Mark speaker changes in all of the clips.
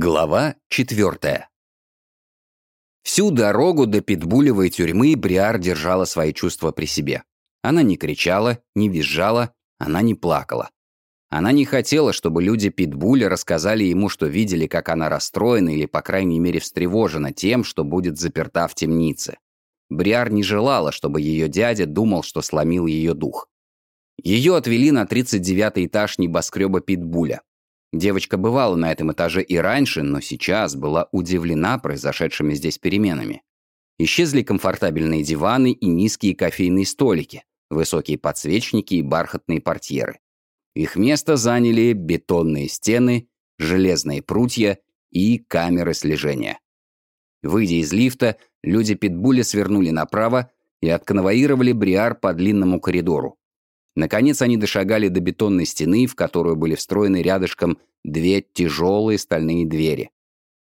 Speaker 1: Глава четвертая. Всю дорогу до питбулевой тюрьмы Бриар держала свои чувства при себе. Она не кричала, не визжала, она не плакала. Она не хотела, чтобы люди питбуля рассказали ему, что видели, как она расстроена или, по крайней мере, встревожена тем, что будет заперта в темнице. Бриар не желала, чтобы ее дядя думал, что сломил ее дух. Ее отвели на 39 этаж небоскреба питбуля. Девочка бывала на этом этаже и раньше, но сейчас была удивлена произошедшими здесь переменами. Исчезли комфортабельные диваны и низкие кофейные столики, высокие подсвечники и бархатные портьеры. Их место заняли бетонные стены, железные прутья и камеры слежения. Выйдя из лифта, люди Питбуля свернули направо и отконвоировали Бриар по длинному коридору. Наконец они дошагали до бетонной стены, в которую были встроены рядышком две тяжелые стальные двери.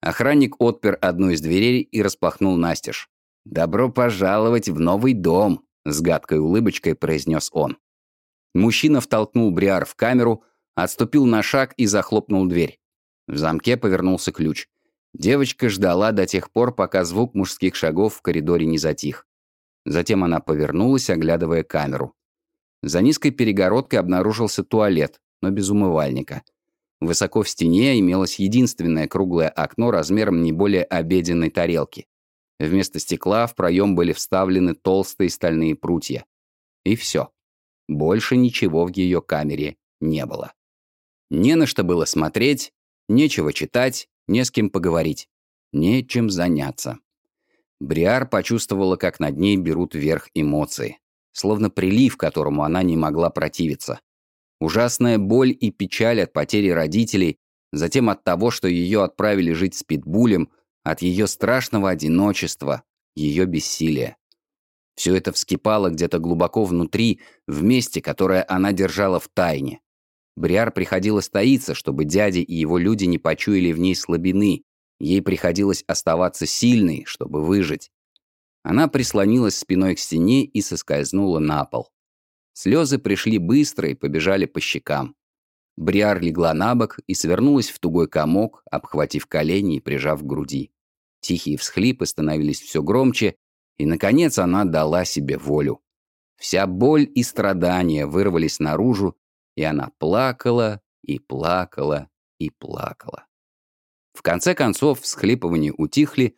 Speaker 1: Охранник отпер одну из дверей и распахнул настежь. «Добро пожаловать в новый дом», — с гадкой улыбочкой произнес он. Мужчина втолкнул Бриар в камеру, отступил на шаг и захлопнул дверь. В замке повернулся ключ. Девочка ждала до тех пор, пока звук мужских шагов в коридоре не затих. Затем она повернулась, оглядывая камеру. За низкой перегородкой обнаружился туалет, но без умывальника. Высоко в стене имелось единственное круглое окно размером не более обеденной тарелки. Вместо стекла в проем были вставлены толстые стальные прутья. И все. Больше ничего в ее камере не было. Не на что было смотреть, нечего читать, не с кем поговорить, нечем заняться. Бриар почувствовала, как над ней берут вверх эмоции словно прилив, которому она не могла противиться. Ужасная боль и печаль от потери родителей, затем от того, что ее отправили жить с питбулем, от ее страшного одиночества, ее бессилия. Все это вскипало где-то глубоко внутри, в месте, которое она держала в тайне. Бриар приходилось таиться, чтобы дядя и его люди не почуяли в ней слабины. Ей приходилось оставаться сильной, чтобы выжить. Она прислонилась спиной к стене и соскользнула на пол. Слезы пришли быстро и побежали по щекам. Бриар легла на бок и свернулась в тугой комок, обхватив колени и прижав к груди. Тихие всхлипы становились все громче, и, наконец, она дала себе волю. Вся боль и страдания вырвались наружу, и она плакала и плакала и плакала. В конце концов, всхлипывания утихли,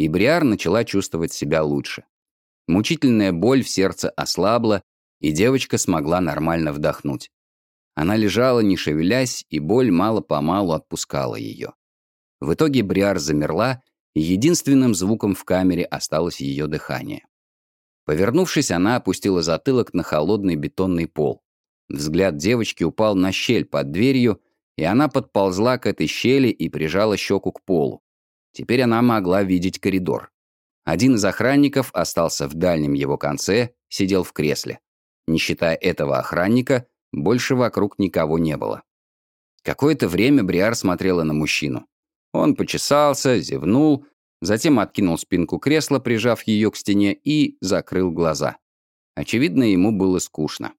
Speaker 1: и Бриар начала чувствовать себя лучше. Мучительная боль в сердце ослабла, и девочка смогла нормально вдохнуть. Она лежала, не шевелясь, и боль мало-помалу отпускала ее. В итоге Бриар замерла, и единственным звуком в камере осталось ее дыхание. Повернувшись, она опустила затылок на холодный бетонный пол. Взгляд девочки упал на щель под дверью, и она подползла к этой щели и прижала щеку к полу. Теперь она могла видеть коридор. Один из охранников остался в дальнем его конце, сидел в кресле. Не считая этого охранника, больше вокруг никого не было. Какое-то время Бриар смотрела на мужчину. Он почесался, зевнул, затем откинул спинку кресла, прижав ее к стене, и закрыл глаза. Очевидно, ему было скучно.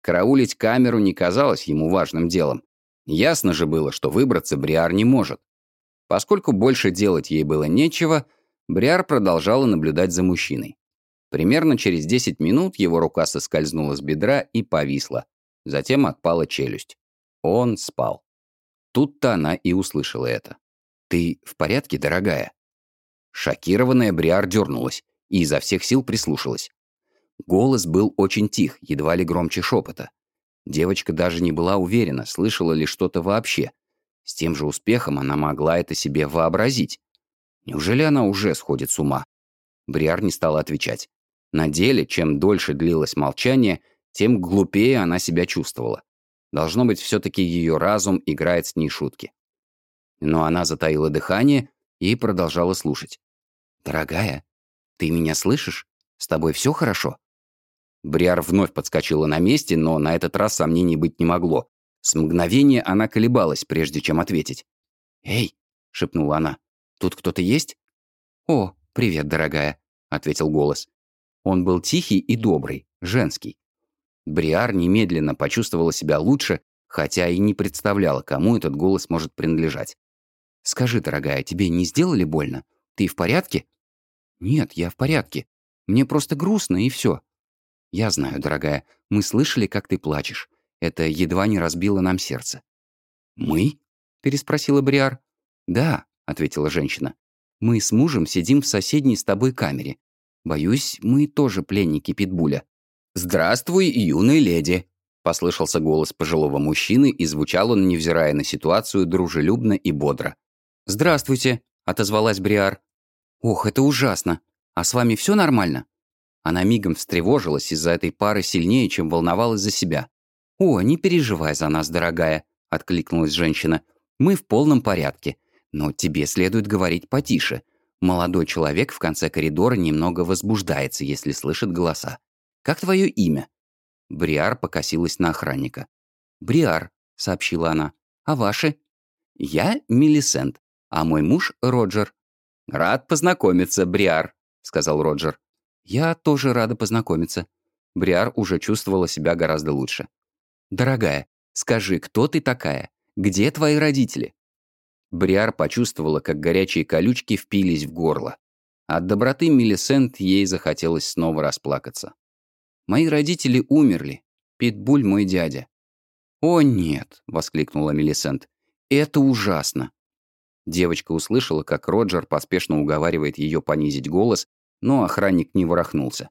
Speaker 1: Караулить камеру не казалось ему важным делом. Ясно же было, что выбраться Бриар не может. Поскольку больше делать ей было нечего, Бриар продолжала наблюдать за мужчиной. Примерно через 10 минут его рука соскользнула с бедра и повисла. Затем отпала челюсть. Он спал. Тут-то она и услышала это. «Ты в порядке, дорогая?» Шокированная Бриар дернулась и изо всех сил прислушалась. Голос был очень тих, едва ли громче шепота. Девочка даже не была уверена, слышала ли что-то вообще, с тем же успехом она могла это себе вообразить. Неужели она уже сходит с ума? Бриар не стала отвечать. На деле, чем дольше длилось молчание, тем глупее она себя чувствовала. Должно быть, все-таки ее разум играет с ней шутки. Но она затаила дыхание и продолжала слушать. «Дорогая, ты меня слышишь? С тобой все хорошо?» Бриар вновь подскочила на месте, но на этот раз сомнений быть не могло. С мгновения она колебалась, прежде чем ответить. «Эй!» — шепнула она. «Тут кто-то есть?» «О, привет, дорогая!» — ответил голос. Он был тихий и добрый, женский. Бриар немедленно почувствовала себя лучше, хотя и не представляла, кому этот голос может принадлежать. «Скажи, дорогая, тебе не сделали больно? Ты в порядке?» «Нет, я в порядке. Мне просто грустно, и все. «Я знаю, дорогая, мы слышали, как ты плачешь. Это едва не разбило нам сердце». «Мы?» — переспросила Бриар. «Да», — ответила женщина. «Мы с мужем сидим в соседней с тобой камере. Боюсь, мы тоже пленники Питбуля». «Здравствуй, юная леди», — послышался голос пожилого мужчины, и звучал он, невзирая на ситуацию, дружелюбно и бодро. «Здравствуйте», — отозвалась Бриар. «Ох, это ужасно. А с вами все нормально?» Она мигом встревожилась из-за этой пары сильнее, чем волновалась за себя. «О, не переживай за нас, дорогая», — откликнулась женщина. «Мы в полном порядке. Но тебе следует говорить потише. Молодой человек в конце коридора немного возбуждается, если слышит голоса. Как твое имя?» Бриар покосилась на охранника. «Бриар», — сообщила она. «А ваши?» «Я Мелисент, а мой муж Роджер». «Рад познакомиться, Бриар», — сказал Роджер. «Я тоже рада познакомиться». Бриар уже чувствовала себя гораздо лучше. «Дорогая, скажи, кто ты такая? Где твои родители?» Бриар почувствовала, как горячие колючки впились в горло. От доброты Мелисент ей захотелось снова расплакаться. «Мои родители умерли. Питбуль мой дядя». «О, нет!» — воскликнула Мелисент. «Это ужасно!» Девочка услышала, как Роджер поспешно уговаривает ее понизить голос, но охранник не ворохнулся.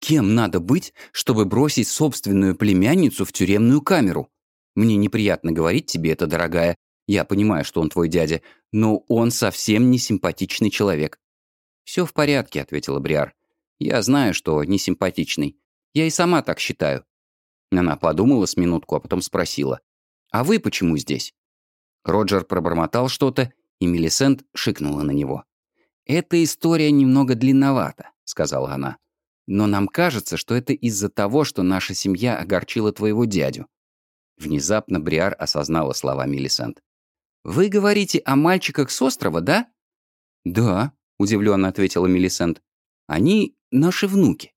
Speaker 1: «Кем надо быть, чтобы бросить собственную племянницу в тюремную камеру? Мне неприятно говорить тебе это, дорогая. Я понимаю, что он твой дядя, но он совсем не симпатичный человек». «Все в порядке», — ответила Бриар. «Я знаю, что не симпатичный. Я и сама так считаю». Она подумала с минутку, а потом спросила. «А вы почему здесь?» Роджер пробормотал что-то, и Мелисент шикнула на него. «Эта история немного длинновата», — сказала она. «Но нам кажется, что это из-за того, что наша семья огорчила твоего дядю». Внезапно Бриар осознала слова Мелисент. «Вы говорите о мальчиках с острова, да?» «Да», — удивленно ответила Мелисент. «Они наши внуки».